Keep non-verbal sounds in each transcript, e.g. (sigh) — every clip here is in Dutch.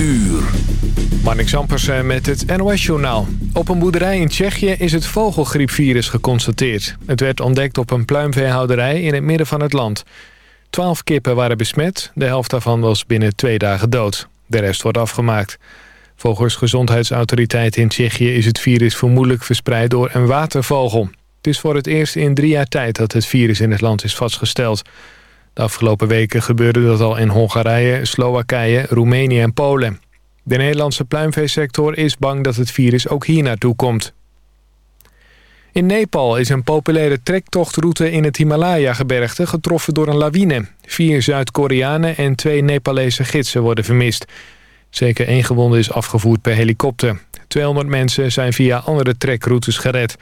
uur. Marnik Zampersen met het NOS-journaal. Op een boerderij in Tsjechië is het vogelgriepvirus geconstateerd. Het werd ontdekt op een pluimveehouderij in het midden van het land. Twaalf kippen waren besmet, de helft daarvan was binnen twee dagen dood. De rest wordt afgemaakt. Volgens gezondheidsautoriteiten in Tsjechië is het virus vermoedelijk verspreid door een watervogel. Het is voor het eerst in drie jaar tijd dat het virus in het land is vastgesteld. Afgelopen weken gebeurde dat al in Hongarije, Slowakije, Roemenië en Polen. De Nederlandse pluimveesector is bang dat het virus ook hier naartoe komt. In Nepal is een populaire trektochtroute in het Himalaya-gebergte getroffen door een lawine. Vier Zuid-Koreanen en twee Nepalese gidsen worden vermist. Zeker één gewonde is afgevoerd per helikopter. 200 mensen zijn via andere trekroutes gered.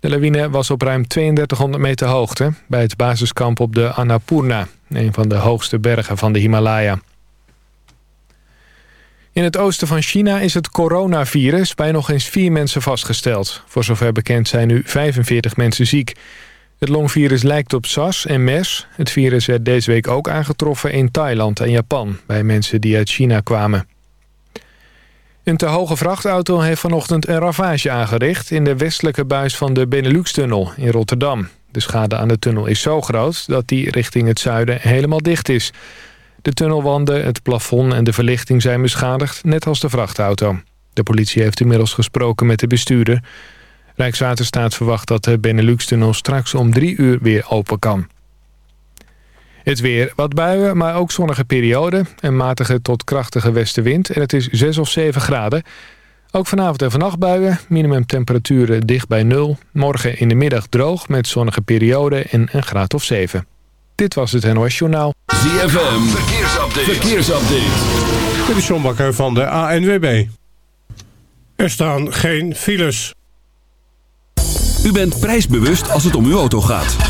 De lawine was op ruim 3200 meter hoogte... bij het basiskamp op de Annapurna... een van de hoogste bergen van de Himalaya. In het oosten van China is het coronavirus bij nog eens vier mensen vastgesteld. Voor zover bekend zijn nu 45 mensen ziek. Het longvirus lijkt op SARS en MERS. Het virus werd deze week ook aangetroffen in Thailand en Japan... bij mensen die uit China kwamen. Een te hoge vrachtauto heeft vanochtend een ravage aangericht... in de westelijke buis van de Benelux-tunnel in Rotterdam. De schade aan de tunnel is zo groot dat die richting het zuiden helemaal dicht is... De tunnelwanden, het plafond en de verlichting zijn beschadigd, net als de vrachtauto. De politie heeft inmiddels gesproken met de bestuurder. Rijkswaterstaat verwacht dat de Benelux-tunnel straks om drie uur weer open kan. Het weer, wat buien, maar ook zonnige perioden. Een matige tot krachtige westenwind en het is 6 of 7 graden. Ook vanavond en vannacht buien, minimumtemperaturen dicht bij nul. Morgen in de middag droog met zonnige perioden en een graad of 7. Dit was het NOS Journaal. ZFM, verkeersupdate. verkeersupdate. Dit is John Bakker van de ANWB. Er staan geen files. U bent prijsbewust als het om uw auto gaat.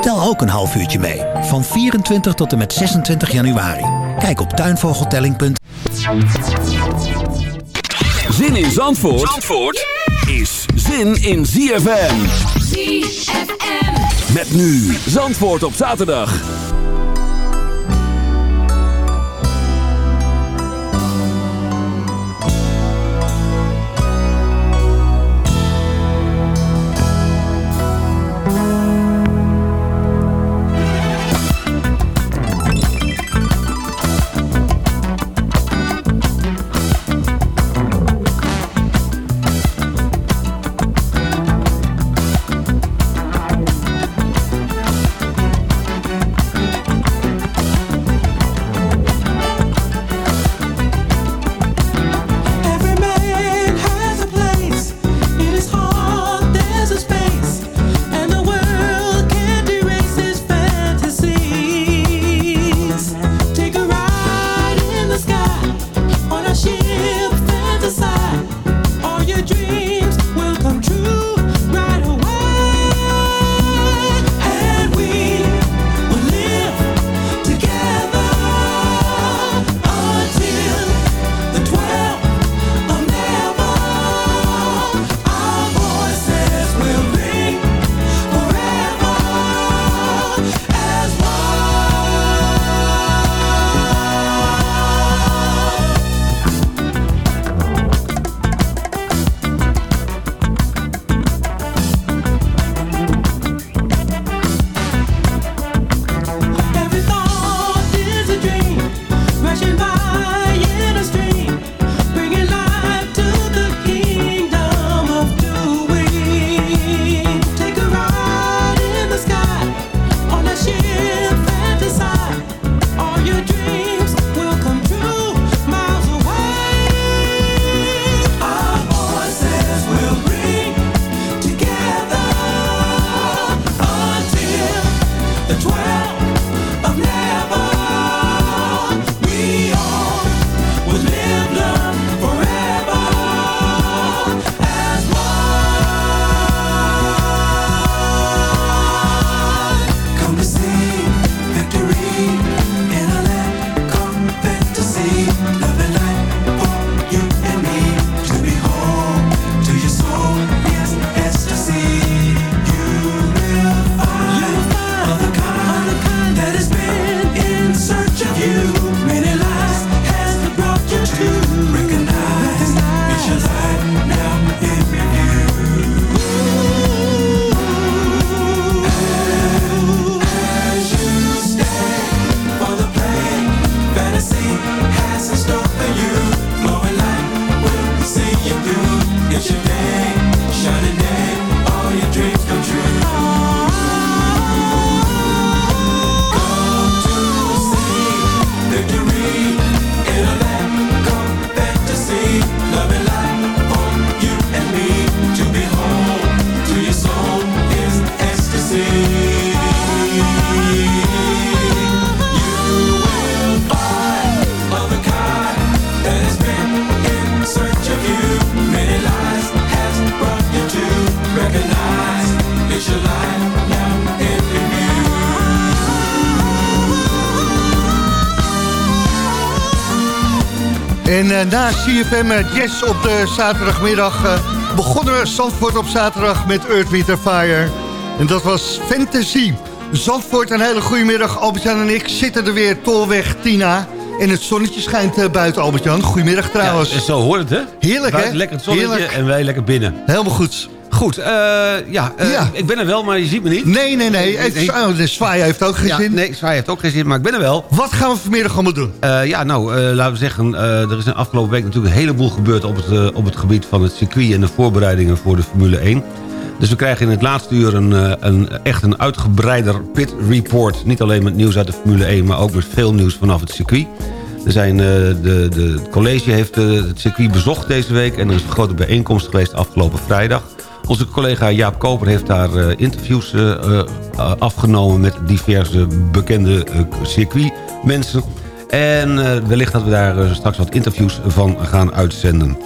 Tel ook een half uurtje mee, van 24 tot en met 26 januari. Kijk op tuinvogeltelling.nl Zin in Zandvoort, Zandvoort is zin in ZFM. ZFM. Met nu Zandvoort op zaterdag. En eh, na CFM uh, Jazz op de zaterdagmiddag uh, begonnen we Zandvoort op zaterdag met Earth, Wind Fire. En dat was Fantasy. Zandvoort, een hele goede middag. Albert-Jan en ik zitten er weer, Tolweg Tina. En het zonnetje schijnt buiten, Albert-Jan. Goedemiddag trouwens. Ja, zo hoort het, hè? Heerlijk, hè? lekker het zonnetje Heerlijk. en wij lekker binnen. Helemaal goed. Goed, uh, ja, uh, Ja. ik ben er wel, maar je ziet me niet. Nee, nee, nee. Het, oh, de zwaai heeft ook geen Ja, zin. nee, Zwaai heeft ook geen zin, maar ik ben er wel. Wat gaan we vanmiddag allemaal doen? Uh, ja, nou, laten we zeggen, er is een afgelopen week natuurlijk een heleboel gebeurd... op het, op het gebied van het circuit en de voorbereidingen voor de Formule 1. Dus we krijgen in het laatste uur een, een, echt een uitgebreider pit report. Niet alleen met nieuws uit de Formule 1, maar ook met veel nieuws vanaf het circuit. Er zijn, de, de, het college heeft het circuit bezocht deze week... en er is een grote bijeenkomst geweest afgelopen vrijdag. Onze collega Jaap Koper heeft daar uh, interviews uh, uh, afgenomen... met diverse bekende circuitmensen. En wellicht dat we daar straks wat interviews van gaan uitzenden.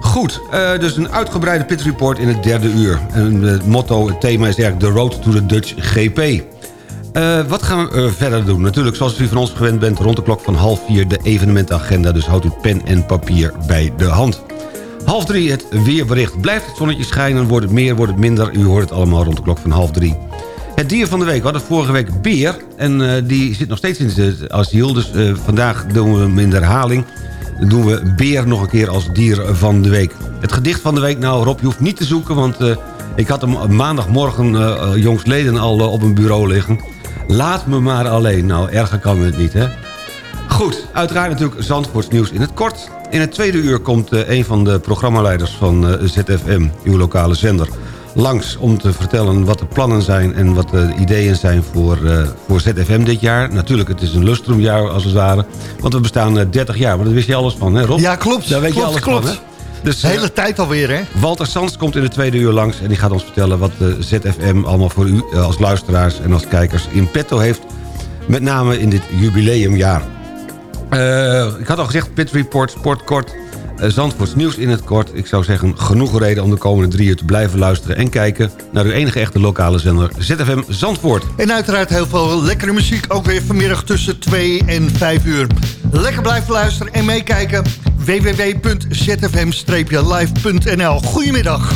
Goed, dus een uitgebreide pitreport in het derde uur. En het motto, het thema is eigenlijk The Road to the Dutch GP. Wat gaan we verder doen? Natuurlijk, zoals u van ons gewend bent... rond de klok van half vier de evenementenagenda. Dus houdt u pen en papier bij de hand. Half drie het weerbericht. Blijft het zonnetje schijnen, wordt het meer, wordt het minder. U hoort het allemaal rond de klok van half drie. Het dier van de week. We hadden vorige week beer. En uh, die zit nog steeds in het asiel. Dus vandaag doen we hem in de herhaling. Dan doen we beer nog een keer als dier van de week. Het gedicht van de week. Nou Rob, je hoeft niet te zoeken, want... ik had hem maandagmorgen jongsleden al op een bureau liggen. Laat me maar alleen. Nou, erger kan het niet, hè? Goed, uiteraard natuurlijk Zandvoorts nieuws in het kort. In het tweede uur komt uh, een van de programmaleiders van uh, ZFM, uw lokale zender... langs om te vertellen wat de plannen zijn en wat de ideeën zijn voor, uh, voor ZFM dit jaar. Natuurlijk, het is een lustrumjaar als het ware, want we bestaan 30 jaar. Maar daar wist je alles van, hè Rob? Ja, klopt. Daar weet klopt, je alles klopt. van, hè? Dus, de hele tijd alweer, hè? Walter Sands komt in de tweede uur langs... en die gaat ons vertellen wat de ZFM allemaal voor u als luisteraars en als kijkers in petto heeft. Met name in dit jubileumjaar. Uh, ik had al gezegd, Pit Report, Sportkort, uh, Zandvoorts nieuws in het kort. Ik zou zeggen, genoeg reden om de komende drie uur te blijven luisteren... en kijken naar uw enige echte lokale zender ZFM Zandvoort. En uiteraard heel veel lekkere muziek, ook weer vanmiddag tussen 2 en 5 uur. Lekker blijven luisteren en meekijken www.zfm-live.nl. Goedemiddag.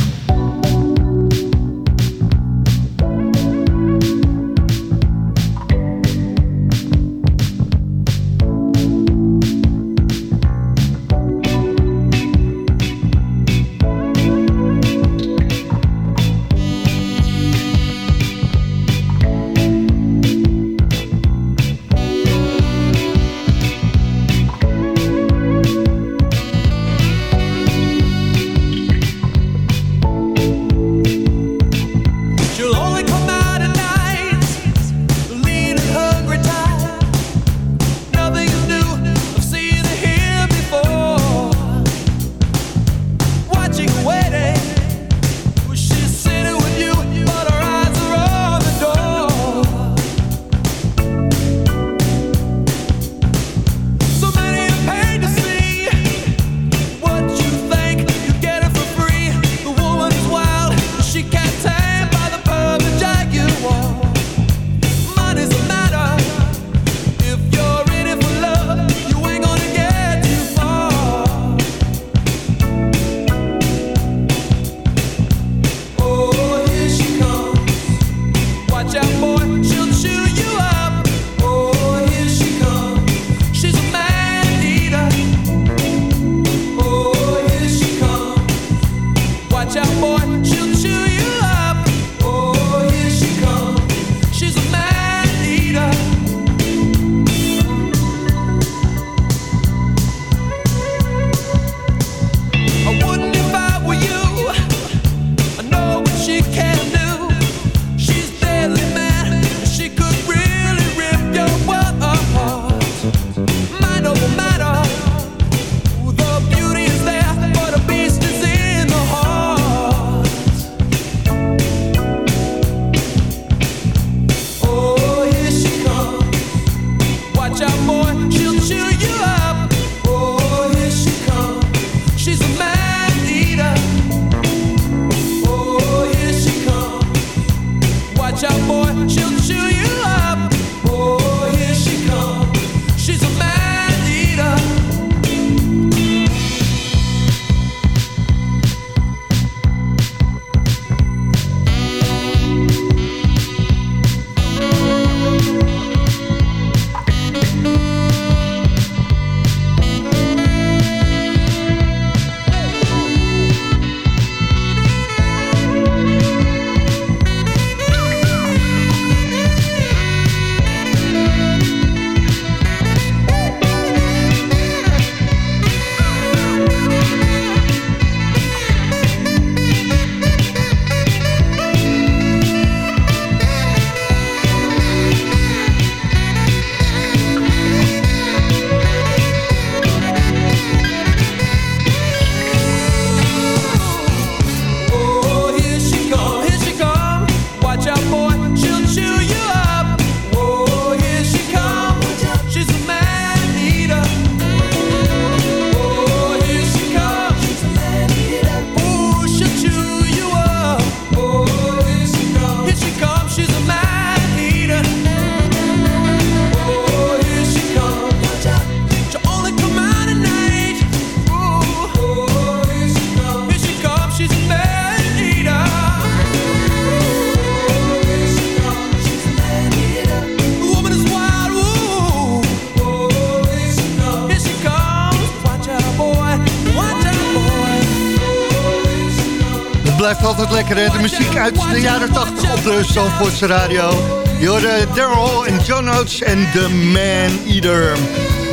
De muziek uit de jaren 80 op de Zandvoortse radio. Je hoorde Daryl en John Oates en The Man Eater.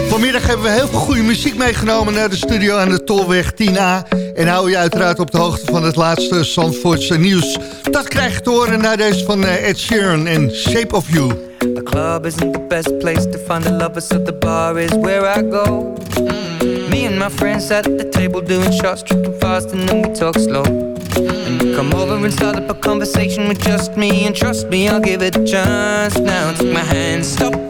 Vanmiddag hebben we heel veel goede muziek meegenomen naar de studio aan de Tolweg 10A. En hou je uiteraard op de hoogte van het laatste Zandvoortse nieuws. Dat krijg je te horen naar deze van eh, Ed Sheeran en Shape of You. The club isn't the best place to find the lovers, so the bar is where I go. Me and my friends at the table doing shots, tripping fast, and then we talk slow. Come over and start up a conversation with just me, and trust me, I'll give it a chance. Now take my hand, stop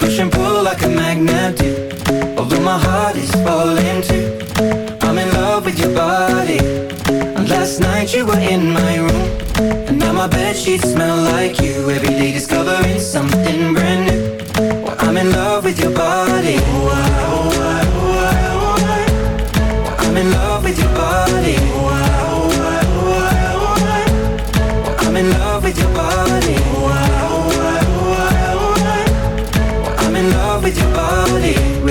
And pull like a magnet do. Although my heart is falling too. I'm in love with your body. And last night you were in my room. And now my bed sheets smell like you. Every day discovering something brand new. Well, I'm in love with your body. Oh, I, oh, I, oh, I, oh, I. Well, I'm in love with your body. Oh,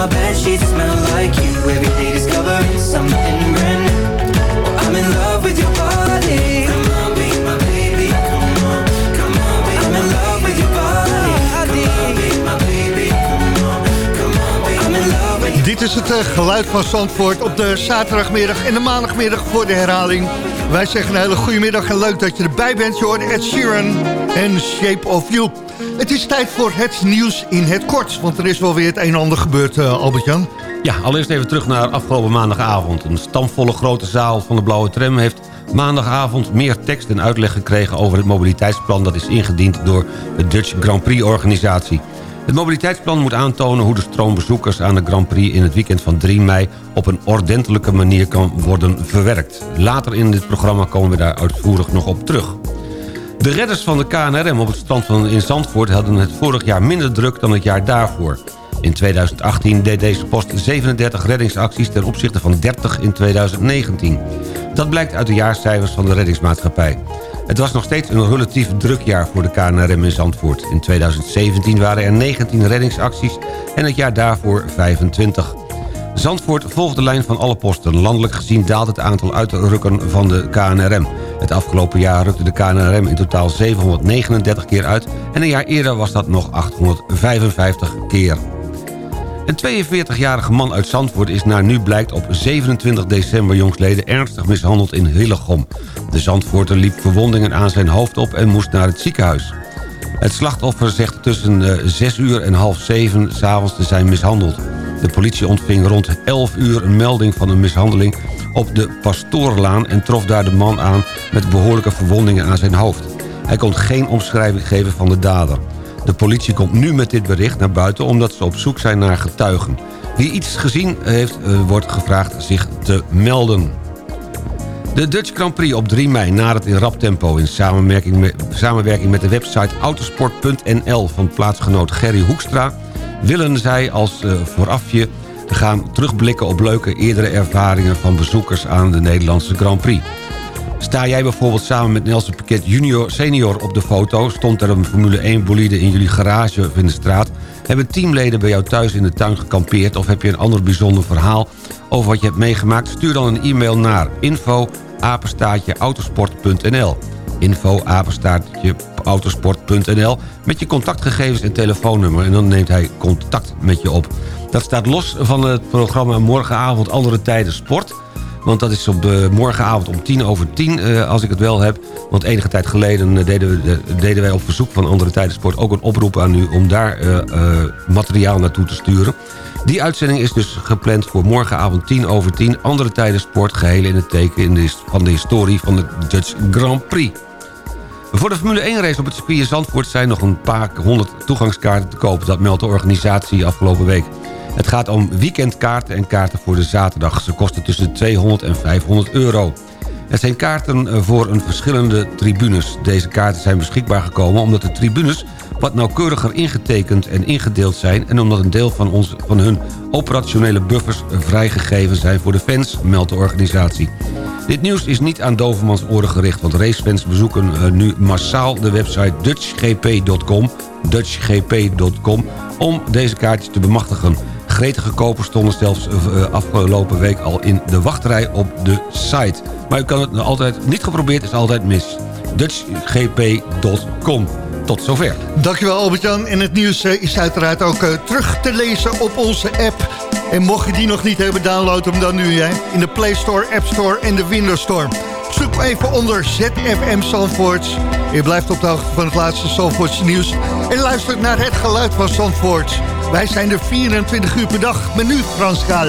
My bed sheets smell like you. Every day discovering something brand new. Well, I'm in love with your body. Come on, be my baby. Come on, come on, be I'm in love with your body. Come on, be my baby. Come on, come on, be I'm in love with Dit is het eh, geluid van Zandvoort op de zaterdagmiddag en de maandagmiddag voor de herhaling. Wij zeggen een hele goede middag en leuk dat je erbij bent. Je hoort Ed Sheeran en Shape of You. Het is tijd voor het nieuws in het kort, want er is wel weer het een en ander gebeurd, eh, Albert-Jan. Ja, allereerst even terug naar afgelopen maandagavond. Een stamvolle grote zaal van de Blauwe Tram heeft maandagavond meer tekst en uitleg gekregen over het mobiliteitsplan dat is ingediend door de Dutch Grand Prix organisatie. Het mobiliteitsplan moet aantonen hoe de stroom bezoekers aan de Grand Prix in het weekend van 3 mei op een ordentelijke manier kan worden verwerkt. Later in dit programma komen we daar uitvoerig nog op terug. De redders van de KNRM op het strand van in Zandvoort hadden het vorig jaar minder druk dan het jaar daarvoor. In 2018 deed deze post 37 reddingsacties ten opzichte van 30 in 2019. Dat blijkt uit de jaarcijfers van de reddingsmaatschappij. Het was nog steeds een relatief druk jaar voor de KNRM in Zandvoort. In 2017 waren er 19 reddingsacties en het jaar daarvoor 25. Zandvoort volgt de lijn van alle posten. Landelijk gezien daalt het aantal uitrukken van de KNRM. Het afgelopen jaar rukte de KNRM in totaal 739 keer uit... en een jaar eerder was dat nog 855 keer. Een 42-jarige man uit Zandvoort is naar nu blijkt op 27 december jongsleden ernstig mishandeld in Hillegom. De Zandvoorter liep verwondingen aan zijn hoofd op en moest naar het ziekenhuis. Het slachtoffer zegt tussen 6 uur en half 7 s'avonds te zijn mishandeld. De politie ontving rond 11 uur een melding van een mishandeling op de Pastoorlaan... en trof daar de man aan met behoorlijke verwondingen aan zijn hoofd. Hij kon geen omschrijving geven van de dader. De politie komt nu met dit bericht naar buiten omdat ze op zoek zijn naar getuigen. Wie iets gezien heeft, eh, wordt gevraagd zich te melden. De Dutch Grand Prix op 3 mei nadert in rap tempo... in samenwerking met, samenwerking met de website autosport.nl van plaatsgenoot Gerry Hoekstra... willen zij als uh, voorafje gaan terugblikken op leuke eerdere ervaringen... van bezoekers aan de Nederlandse Grand Prix. Sta jij bijvoorbeeld samen met Nelson Piquet junior, senior op de foto... stond er een Formule 1 bolide in jullie garage of in de straat... hebben teamleden bij jou thuis in de tuin gekampeerd... of heb je een ander bijzonder verhaal over wat je hebt meegemaakt... stuur dan een e-mail naar info autosport.nl info autosport.nl met je contactgegevens en telefoonnummer... en dan neemt hij contact met je op. Dat staat los van het programma Morgenavond Andere Tijden Sport... Want dat is op uh, morgenavond om tien over tien, uh, als ik het wel heb. Want enige tijd geleden uh, deden, we, deden wij op verzoek van Andere Tijden Sport... ook een oproep aan u om daar materiaal naartoe te sturen. Die uitzending is dus gepland voor morgenavond 10 over 10. Andere Tijden Sport, geheel in het teken de, van de historie van de Dutch Grand Prix. Voor de Formule 1 race op het circuit Zandvoort zijn nog een paar honderd toegangskaarten te koop. Dat meldt de organisatie afgelopen week. Het gaat om weekendkaarten en kaarten voor de zaterdag. Ze kosten tussen de 200 en 500 euro. Het zijn kaarten voor een verschillende tribunes. Deze kaarten zijn beschikbaar gekomen omdat de tribunes wat nauwkeuriger ingetekend en ingedeeld zijn... en omdat een deel van, ons, van hun operationele buffers vrijgegeven zijn voor de fans, meldt de organisatie. Dit nieuws is niet aan Dovermans oren gericht... want racefans bezoeken uh, nu massaal de website dutchgp.com dutchgp.com om deze kaartjes te bemachtigen. Gretige kopers stonden zelfs uh, afgelopen week al in de wachtrij op de site. Maar u kan het altijd, niet geprobeerd, is altijd mis. dutchgp.com tot zover. Dankjewel Albert-Jan. En het nieuws uh, is uiteraard ook uh, terug te lezen op onze app. En mocht je die nog niet hebben, download hem dan nu hè, in de Play Store, App Store en de Windows Store. Zoek even onder ZFM Zandvoort. Je blijft op de hoogte van het laatste Zandvoortse nieuws. En luistert naar het geluid van Zandvoort. Wij zijn er 24 uur per dag. Menu Frans Gal.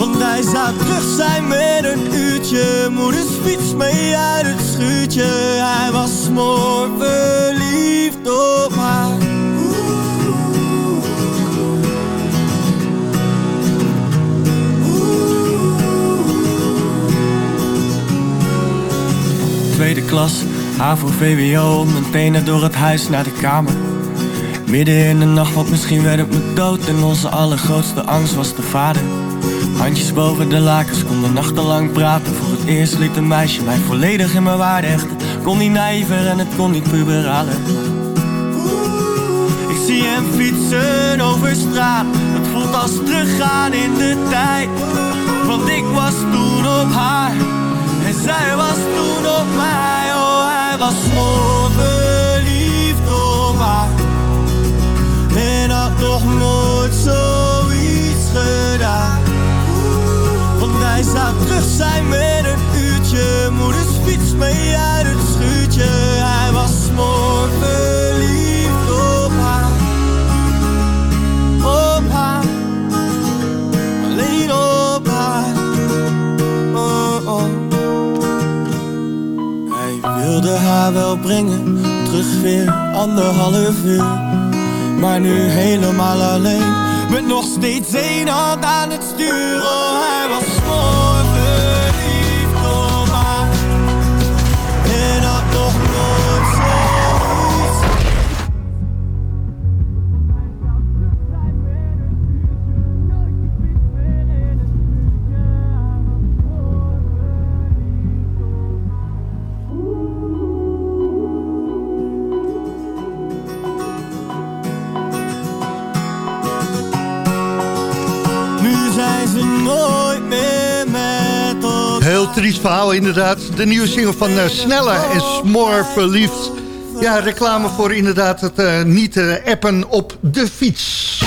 Want hij zou terug zijn met een uurtje, moeders fiets mee uit het schuurtje. Hij was smoor verliefd op haar. Tweede klas, HAVO, VWO, mijn tenen door het huis naar de kamer. Midden in de nacht, want misschien werd het me dood En onze allergrootste angst was de vader Handjes boven de lakens, konden nachtenlang praten. Voor het eerst liet een meisje mij volledig in mijn waarde hechten. Kon niet nijver en het kon niet puberalen Ik zie hem fietsen over straat. Het voelt als teruggaan in de tijd. Want ik was toen op haar. En zij was toen op mij. Oh, hij was verliefd op haar. En had nog brengen. Terug weer anderhalf uur. Maar nu helemaal alleen Met nog steeds één hand aan het stuur Oh, hij was inderdaad. De nieuwe single van eh, Sneller en Smoor Verliefd. Ja, reclame voor inderdaad het eh, niet eh, appen op de fiets.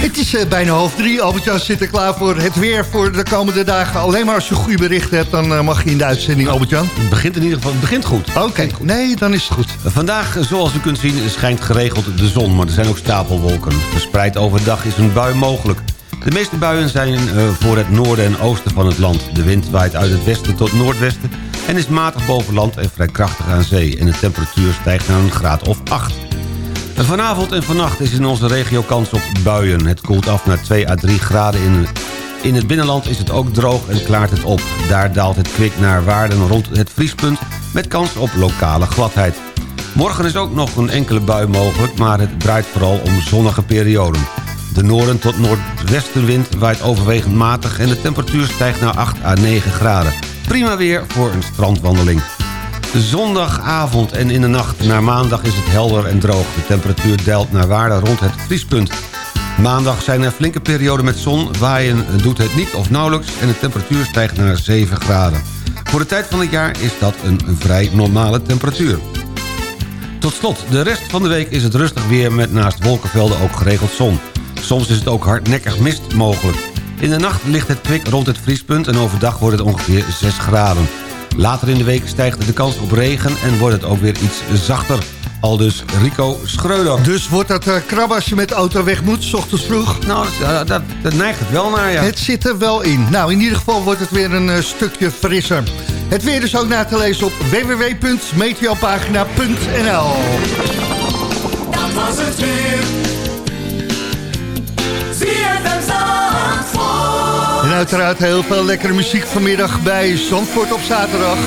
Het is bijna half drie. Albert-Jan zit er klaar voor het weer voor de komende dagen. Alleen maar als je goede berichten hebt, dan mag je in de uitzending, Albert-Jan. Het begint in ieder geval het begint goed. Oké, nee, dan is het goed. Vandaag, zoals u kunt zien, schijnt geregeld de zon, maar er zijn ook stapelwolken. Verspreid overdag is een bui mogelijk. De meeste buien zijn eh, voor het noorden en oosten van het land. De wind waait uit het westen tot noordwesten en is matig boven land en vrij krachtig aan zee. En de temperatuur stijgt naar een graad of 8. Vanavond en vannacht is in onze regio kans op buien. Het koelt af naar 2 à 3 graden in, in het binnenland is het ook droog en klaart het op. Daar daalt het kwik naar waarden rond het vriespunt... met kans op lokale gladheid. Morgen is ook nog een enkele bui mogelijk... maar het draait vooral om zonnige perioden. De noorden tot noordwestenwind waait overwegend matig... en de temperatuur stijgt naar 8 à 9 graden. Prima weer voor een strandwandeling. Zondagavond en in de nacht naar maandag is het helder en droog. De temperatuur daalt naar waarde rond het vriespunt. Maandag zijn er flinke perioden met zon. Waaien doet het niet of nauwelijks en de temperatuur stijgt naar 7 graden. Voor de tijd van het jaar is dat een vrij normale temperatuur. Tot slot, de rest van de week is het rustig weer met naast wolkenvelden ook geregeld zon. Soms is het ook hardnekkig mist mogelijk. In de nacht ligt het kwik rond het vriespunt en overdag wordt het ongeveer 6 graden. Later in de week stijgt de kans op regen en wordt het ook weer iets zachter. Aldus Rico Schreuder. Dus wordt dat uh, krab als je met de auto weg moet, s ochtends vroeg? Nou, dat, dat, dat neigt het wel naar, ja. Het zit er wel in. Nou, in ieder geval wordt het weer een uh, stukje frisser. Het weer is ook na te lezen op www.meteopagina.nl Dat was het weer. uiteraard heel veel lekkere muziek vanmiddag bij Zandvoort op zaterdag.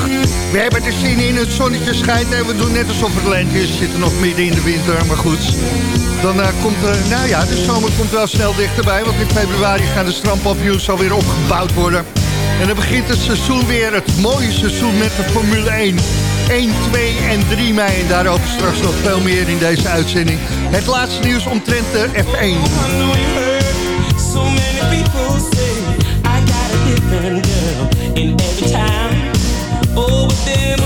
We hebben de zin in, het zonnetje schijnt en we doen net alsof het lente is. We zitten nog midden in de winter, maar goed. Dan eh, komt, uh, nou ja, de zomer komt wel snel dichterbij, want in februari gaan de strandpampioens alweer opgebouwd worden. En dan begint het seizoen weer, het mooie seizoen met de Formule 1. 1, 2 en 3 mei. En daarover straks nog veel meer in deze uitzending. Het laatste nieuws omtrent de F1. And girl in every time. Oh, with them.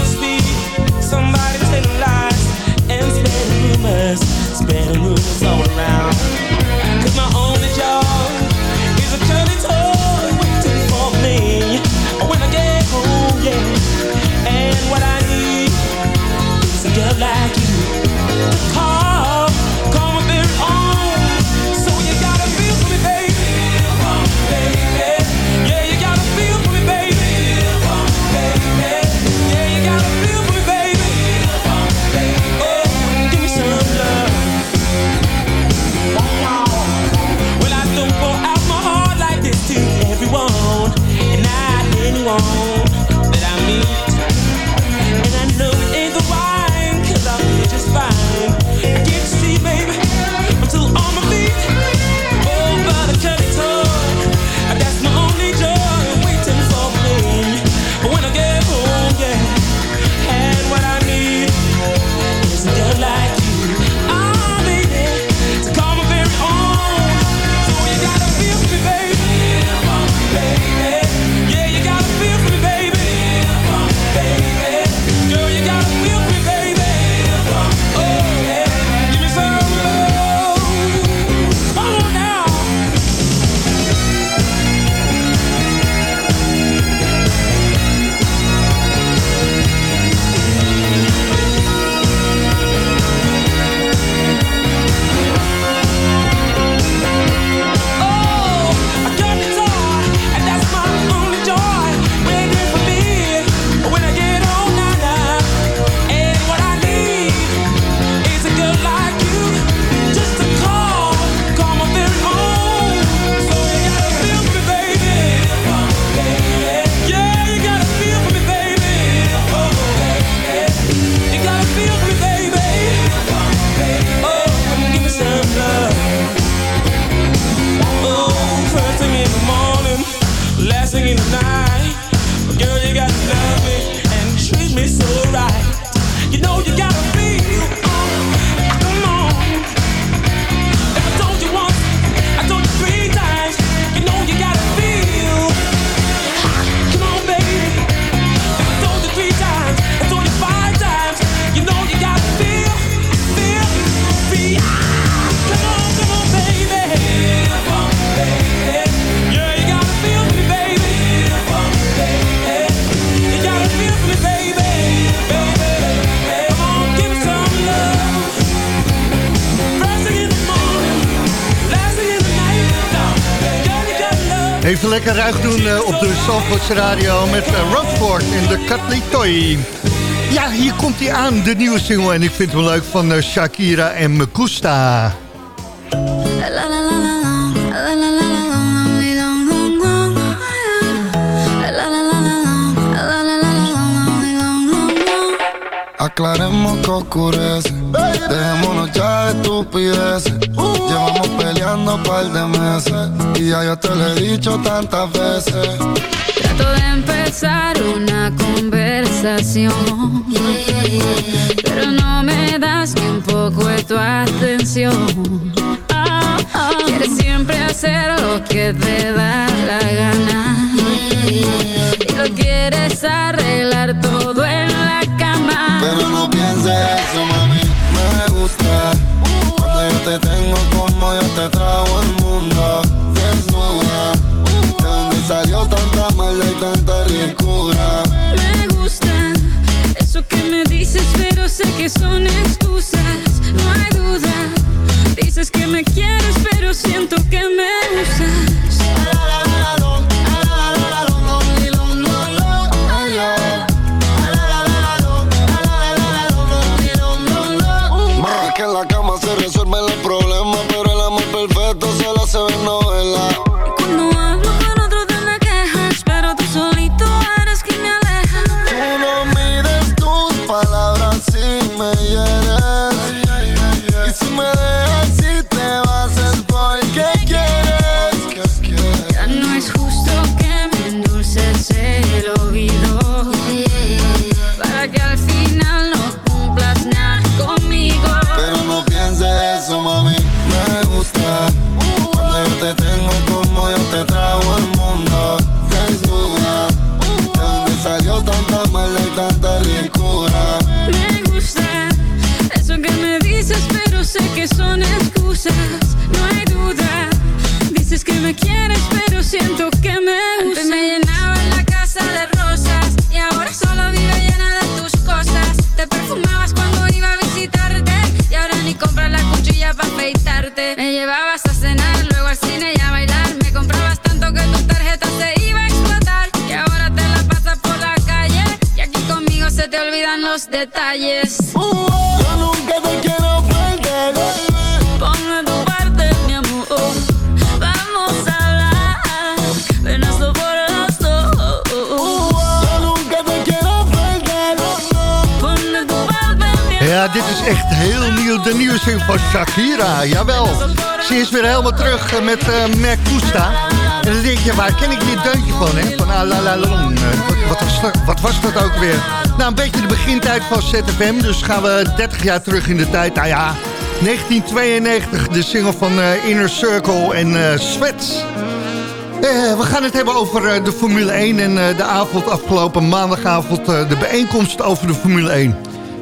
lekker ruig doen eh, op de Zandvoorts Radio met eh, Rockford in de Katlitoy. Ja, hier komt hij aan, de nieuwe single. En ik vind hem leuk van eh, Shakira en Megusta. aclaremos que oscurece. Dejémonos ya de estupideces. Llevamos peleando un par de meses. Y ya yo te lo he dicho tantas veces. Trato de empezar una conversación. Pero no me das ni un poco de tu atención. Quieres siempre hacer lo que te da la gana. Y lo quieres arreglar todo en pero no pienses eso, mami. Me gusta cuando yo te tengo como yo te trago el mundo. Desnuda, de donde salió tanta maldad y tanta ricura. Me gusta eso que me dices, pero sé que son excusas. No hay duda, dices que me quieres dit is echt heel nieuw. De nieuwe zin van Shakira, jawel. Ze is weer helemaal terug eh, met uh, Mercusta. En dan denk je, waar ken ik dit deuntje van, hè? Van ah, la la la. Eh, wat, was dat, wat was dat ook weer? Nou, een beetje de begintijd van ZFM. Dus gaan we 30 jaar terug in de tijd. Nou ja, 1992, de single van eh, Inner Circle en eh. Eh, we gaan het hebben over eh, de Formule 1 en eh, de avond afgelopen maandagavond... eh, de bijeenkomst over de Formule 1.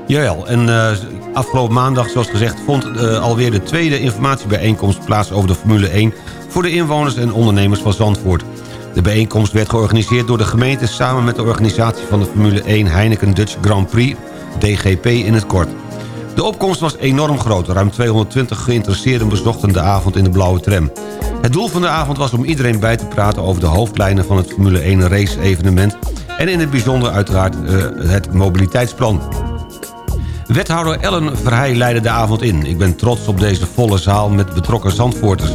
Jawel, en eh, afgelopen maandag, zoals gezegd... vond eh, alweer de tweede informatiebijeenkomst plaats over de Formule 1... voor de inwoners en ondernemers van Zandvoort. De bijeenkomst werd georganiseerd door de gemeente... samen met de organisatie van de Formule 1 Heineken Dutch Grand Prix... DGP in het kort. De opkomst was enorm groot. Ruim 220 geïnteresseerden bezochten de avond in de blauwe tram. Het doel van de avond was om iedereen bij te praten... over de hoofdlijnen van het Formule 1 race-evenement... en in het bijzonder uiteraard eh, het mobiliteitsplan. Wethouder Ellen Verheij leidde de avond in. Ik ben trots op deze volle zaal met betrokken Zandvoorters.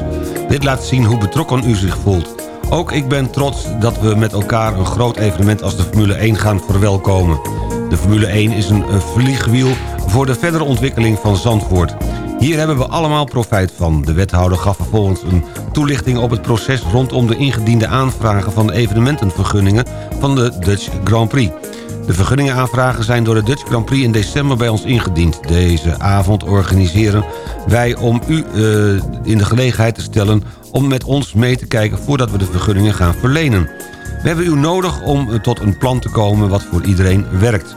Dit laat zien hoe betrokken u zich voelt. Ook ik ben trots dat we met elkaar een groot evenement als de Formule 1 gaan verwelkomen. De Formule 1 is een een vliegwiel voor de verdere ontwikkeling van Zandvoort. Hier hebben we allemaal profijt van. De wethouder gaf vervolgens een toelichting op het proces... rondom de ingediende aanvragen van de evenementenvergunningen van de Dutch Grand Prix. De vergunningenaanvragen zijn door de Dutch Grand Prix in december bij ons ingediend. Deze avond organiseren wij om u eh, in de gelegenheid te stellen... om met ons mee te kijken voordat we de vergunningen gaan verlenen. We hebben u nodig om eh, tot een plan te komen wat voor iedereen werkt.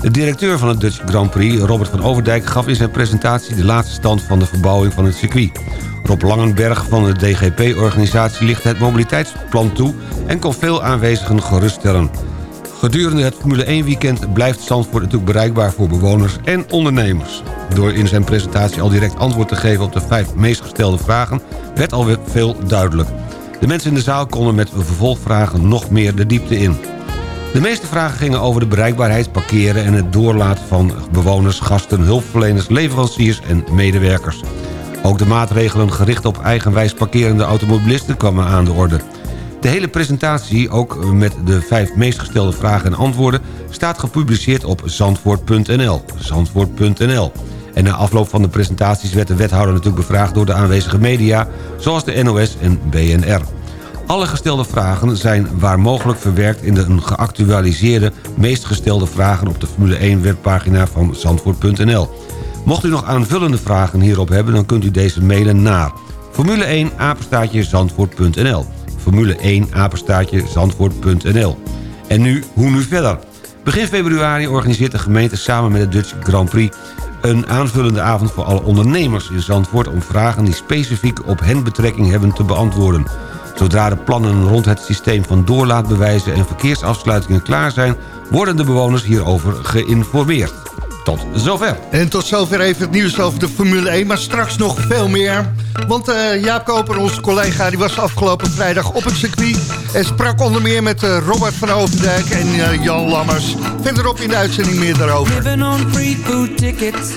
De directeur van het Dutch Grand Prix, Robert van Overdijk... gaf in zijn presentatie de laatste stand van de verbouwing van het circuit. Rob Langenberg van de DGP-organisatie lichtte het mobiliteitsplan toe... en kon veel aanwezigen geruststellen. Gedurende het Formule 1 weekend blijft Zandvoort natuurlijk bereikbaar voor bewoners en ondernemers. Door in zijn presentatie al direct antwoord te geven op de vijf meest gestelde vragen... werd alweer veel duidelijk. De mensen in de zaal konden met vervolgvragen nog meer de diepte in. De meeste vragen gingen over de bereikbaarheid, parkeren... en het doorlaten van bewoners, gasten, hulpverleners, leveranciers en medewerkers. Ook de maatregelen gericht op eigenwijs parkerende automobilisten kwamen aan de orde. De hele presentatie, ook eh, met de vijf meest gestelde vragen en antwoorden... staat gepubliceerd op zandvoort.nl. Zandvoort.nl. En na afloop van de presentaties werd de wethouder natuurlijk bevraagd... door de aanwezige media, zoals de NOS en BNR. Alle gestelde vragen zijn waar mogelijk verwerkt... in de geactualiseerde meest gestelde vragen... op de Formule 1 webpagina van zandvoort.nl. Mocht u nog aanvullende vragen hierop hebben... dan kunt u deze mailen naar formule1apenstaatjezandvoort.nl formule1-zandvoort.nl. En nu, hoe nu verder? Begin februari organiseert de gemeente samen met de Dutch Grand Prix... een aanvullende avond voor alle ondernemers in Zandvoort... om vragen die specifiek op hen betrekking hebben te beantwoorden. Zodra de plannen rond het systeem van doorlaatbewijzen... en verkeersafsluitingen klaar zijn... worden de bewoners hierover geïnformeerd. Tot zover. En tot zover even het nieuws over de Formule 1, maar straks nog veel meer. Want eh, Jaap Koper, onze collega, die was afgelopen vrijdag op het circuit... en sprak onder meer met eh, Robert van Overdijk en eh, Jan Lammers. Verderop in de uitzending meer daarover. Living on free food tickets.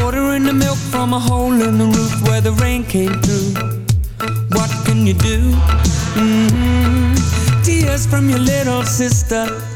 Water in the milk from a hole in the roof where the rain came through. What can you do? Mm-hmm. Tears from your little sister.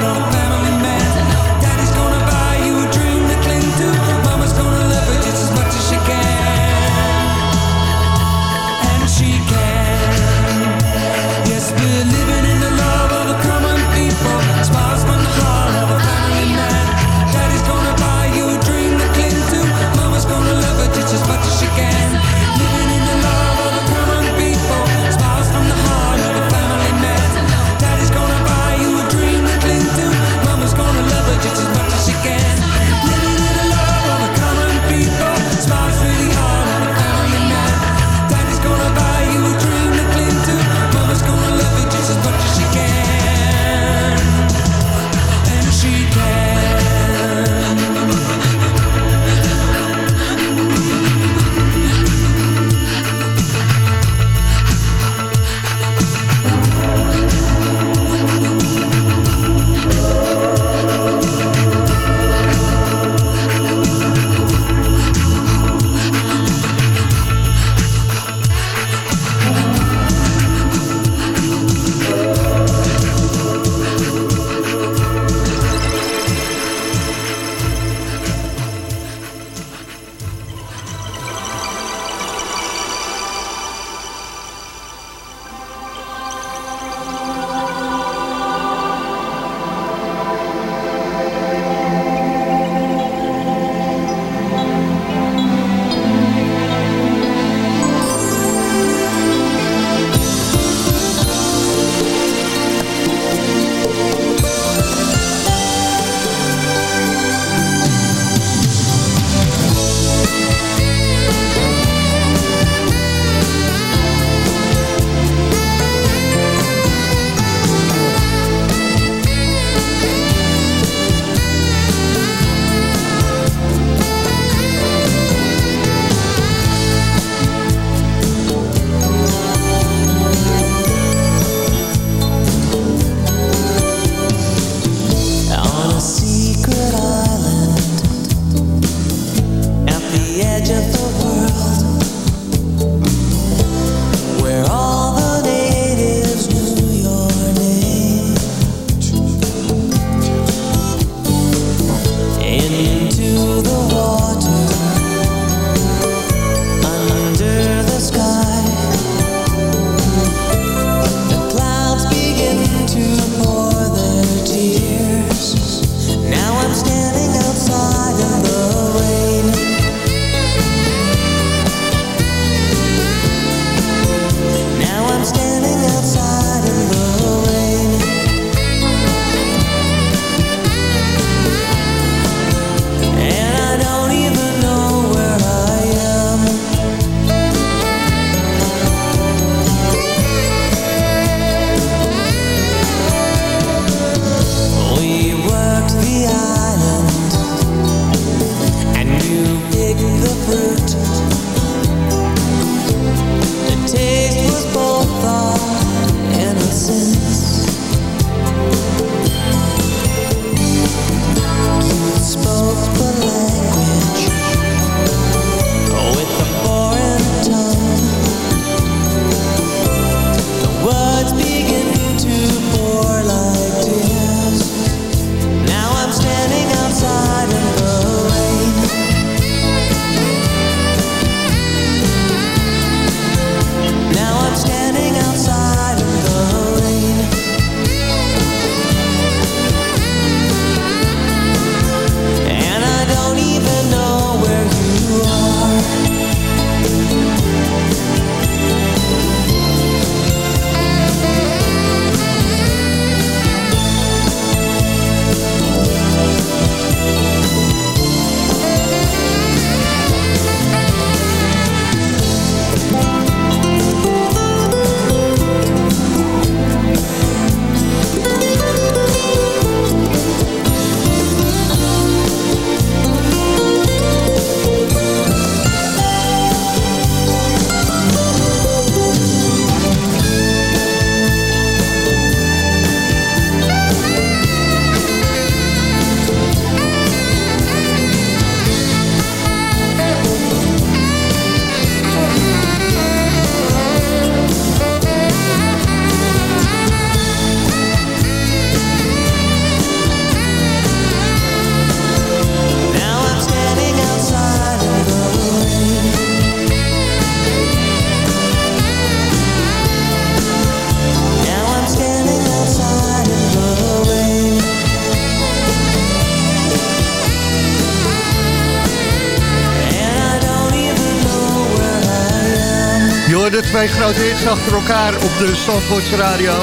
achter elkaar op de Zandvoortse radio.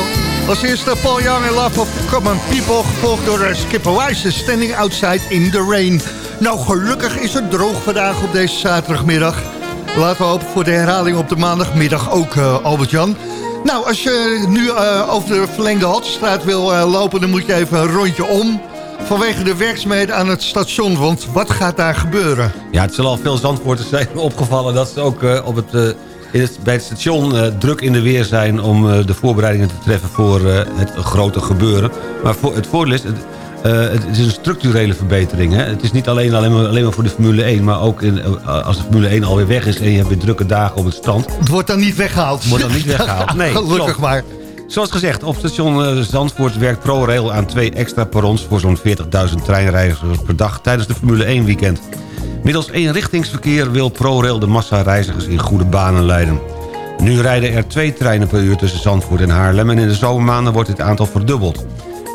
Als eerste Paul Young en Love of Common People, gevolgd door eh, Skipper Wise, Standing Outside in the Rain. Nou, gelukkig is het droog vandaag op deze zaterdagmiddag. Laten we hopen voor de herhaling op de maandagmiddag ook, uh, Albert-Jan. Nou, als je nu uh, over de verlengde Haltestraat wil lopen... dan moet je even een rondje om vanwege de werkzaamheden aan het station. Want wat gaat daar gebeuren? Ja, het zal al veel Zandvoorters zijn opgevallen... dat ze ook op het, het, bij het station uh, druk in de weer zijn... om de voorbereidingen te treffen voor het grote gebeuren. Maar voor, het voordeel is... Het, het is een structurele verbetering. Hè? Het is niet alleen, alleen, maar, alleen maar voor de Formule 1... maar ook in, als de Formule 1 alweer weg is... en je hebt weer drukke dagen op het strand. Het wordt dan niet weggehaald. Het wordt dan niet (laughs) weggehaald, nee. Gelukkig klopt. maar. Zoals gezegd, op station Zandvoort werkt ProRail aan twee extra perrons... voor zo'n 40.000 treinreizigers per dag tijdens de Formule 1 weekend. Middels eenrichtingsverkeer wil ProRail de massareizigers in goede banen leiden. Nu rijden er twee treinen per uur tussen Zandvoort en Haarlem... en in de zomermaanden wordt dit aantal verdubbeld.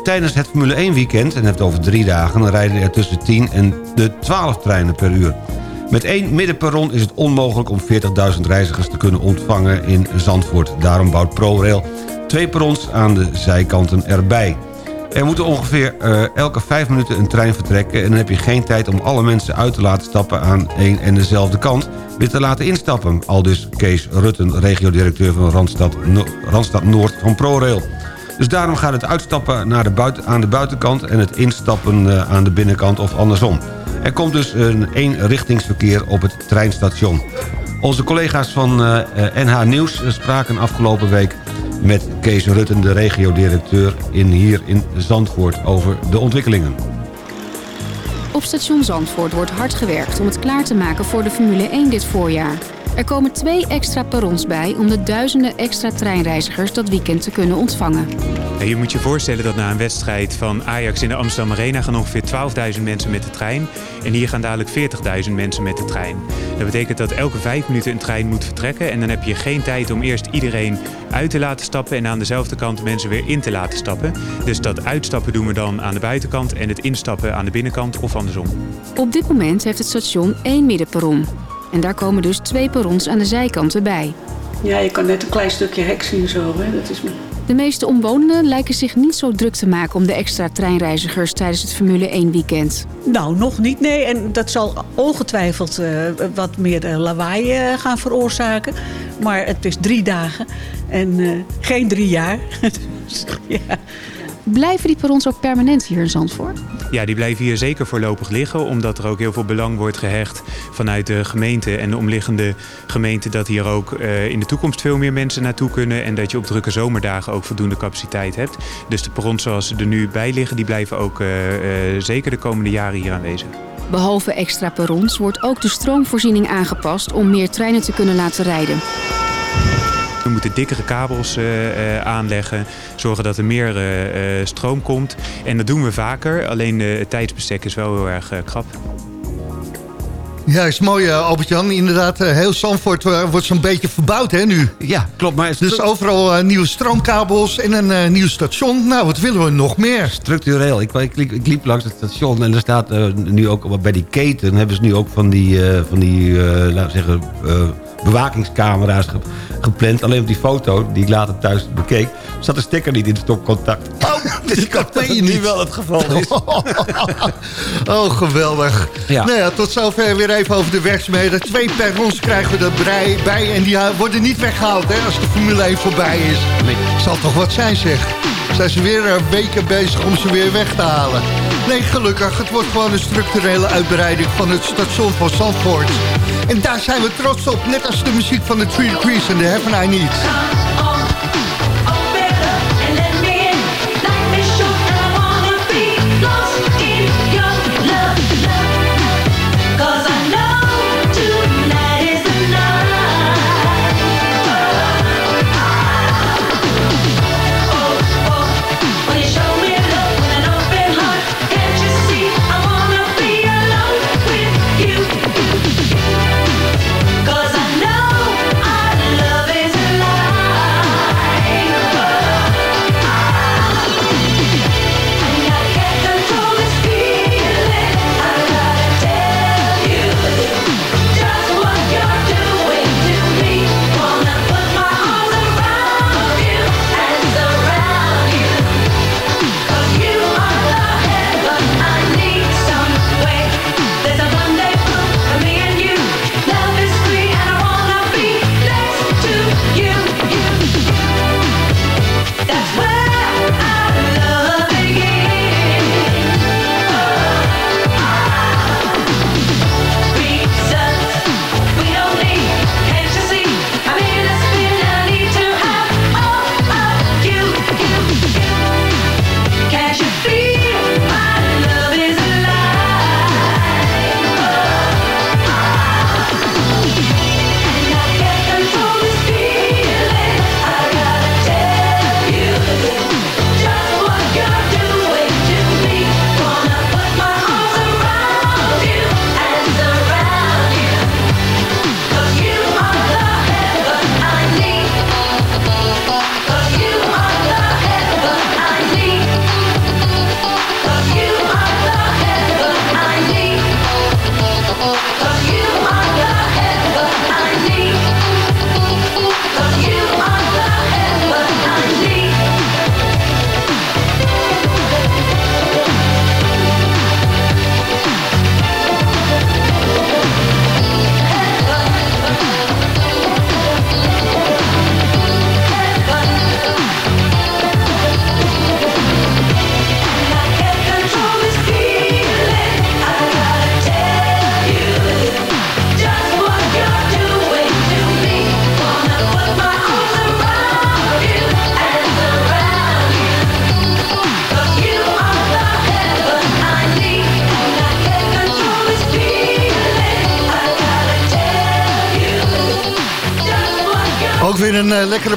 Tijdens het Formule 1 weekend, en het over drie dagen... rijden er tussen 10 en de 12 treinen per uur. Met één middenperron is het onmogelijk om 40.000 reizigers te kunnen ontvangen in Zandvoort. Daarom bouwt ProRail twee perrons aan de zijkanten erbij. Er moeten ongeveer uh, elke vijf minuten een trein vertrekken... en dan heb je geen tijd om alle mensen uit te laten stappen aan één en dezelfde kant... weer te laten instappen. Al dus Kees Rutten, regiodirecteur van Randstad, Randstad Noord van ProRail. Dus daarom gaat het uitstappen naar de aan de buitenkant... en het instappen uh, aan de binnenkant of andersom. Er komt dus een eenrichtingsverkeer op het treinstation. Onze collega's van NH Nieuws spraken afgelopen week met Kees Rutten, de regiodirecteur in, hier in Zandvoort, over de ontwikkelingen. Op station Zandvoort wordt hard gewerkt om het klaar te maken voor de Formule 1 dit voorjaar. Er komen twee extra perrons bij om de duizenden extra treinreizigers dat weekend te kunnen ontvangen. En je moet je voorstellen dat na een wedstrijd van Ajax in de Amsterdam Arena gaan ongeveer 12.000 mensen met de trein. En hier gaan dadelijk 40.000 mensen met de trein. Dat betekent dat elke vijf minuten een trein moet vertrekken. En dan heb je geen tijd om eerst iedereen uit te laten stappen en aan dezelfde kant mensen weer in te laten stappen. Dus dat uitstappen doen we dan aan de buitenkant en het instappen aan de binnenkant of andersom. Op dit moment heeft het station één middenperron. En daar komen dus twee perrons aan de zijkanten bij. Ja, je kan net een klein stukje hek zien zo. Hè? Dat is... De meeste omwonenden lijken zich niet zo druk te maken om de extra treinreizigers tijdens het Formule 1 weekend. Nou, nog niet, nee. En dat zal ongetwijfeld uh, wat meer uh, lawaai uh, gaan veroorzaken. Maar het is drie dagen en uh, geen drie jaar. (laughs) dus, ja. Blijven die perrons ook permanent hier in Zandvoort? Ja, die blijven hier zeker voorlopig liggen. Omdat er ook heel veel belang wordt gehecht vanuit de gemeente en de omliggende gemeenten. Dat hier ook uh, in de toekomst veel meer mensen naartoe kunnen. En dat je op drukke zomerdagen ook voldoende capaciteit hebt. Dus de perrons zoals ze er nu bij liggen, die blijven ook uh, uh, zeker de komende jaren hier aanwezig. Behalve extra perrons wordt ook de stroomvoorziening aangepast om meer treinen te kunnen laten rijden. We moeten dikkere kabels uh, uh, aanleggen, zorgen dat er meer uh, stroom komt. En dat doen we vaker, alleen het tijdsbestek is wel heel erg krap. Ja, is mooi Albert-Jan. Inderdaad, heel Zandvoort wordt zo'n beetje verbouwd hè, nu. Ja, klopt. Maar dus overal nieuwe stroomkabels en een nieuw station. Nou, wat willen we nog meer? Structureel. Ik, ik liep langs het station en er staat nu ook bij die keten... hebben ze nu ook van die, van die laten we zeggen bewakingscamera's gepland. Alleen op die foto, die ik later thuis bekeek... zat de stekker niet in stopcontact. Oh, (laughs) dus dat weet je niet wel het geval is. (laughs) oh, geweldig. Ja. Nou ja, tot zover weer even over de werkzaamheden. Twee perrons krijgen we er bij en die worden niet weggehaald hè, als de Formule 1 voorbij is. Nee. Zal toch wat zijn zeg. Zijn ze weer weken bezig om ze weer weg te halen. Nee, gelukkig. Het wordt gewoon een structurele uitbreiding van het station van Zandvoort. En daar zijn we trots op. Net als de muziek van de Three Degrees en de Heaven I Need.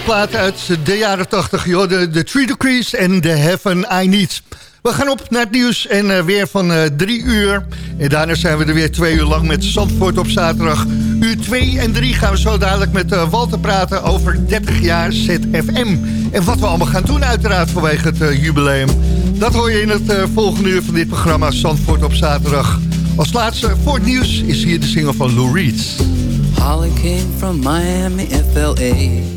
Plaat uit de jaren 80. Joh, de, de Three Degrees en The Heaven I Need. We gaan op naar het nieuws en eh, weer van eh, drie uur. En daarna zijn we er weer twee uur lang met Zandvoort op zaterdag. Uur 2 en 3 gaan we zo dadelijk met eh, Walter praten over 30 jaar ZFM. En wat we allemaal gaan doen uiteraard vanwege het jubileum. Dat hoor je in het volgende uur van dit programma Zandvoort op zaterdag. Als laatste voor het nieuws is hier de single van Lou Reed. Holly from Miami, FLA.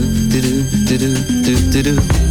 do do do do do do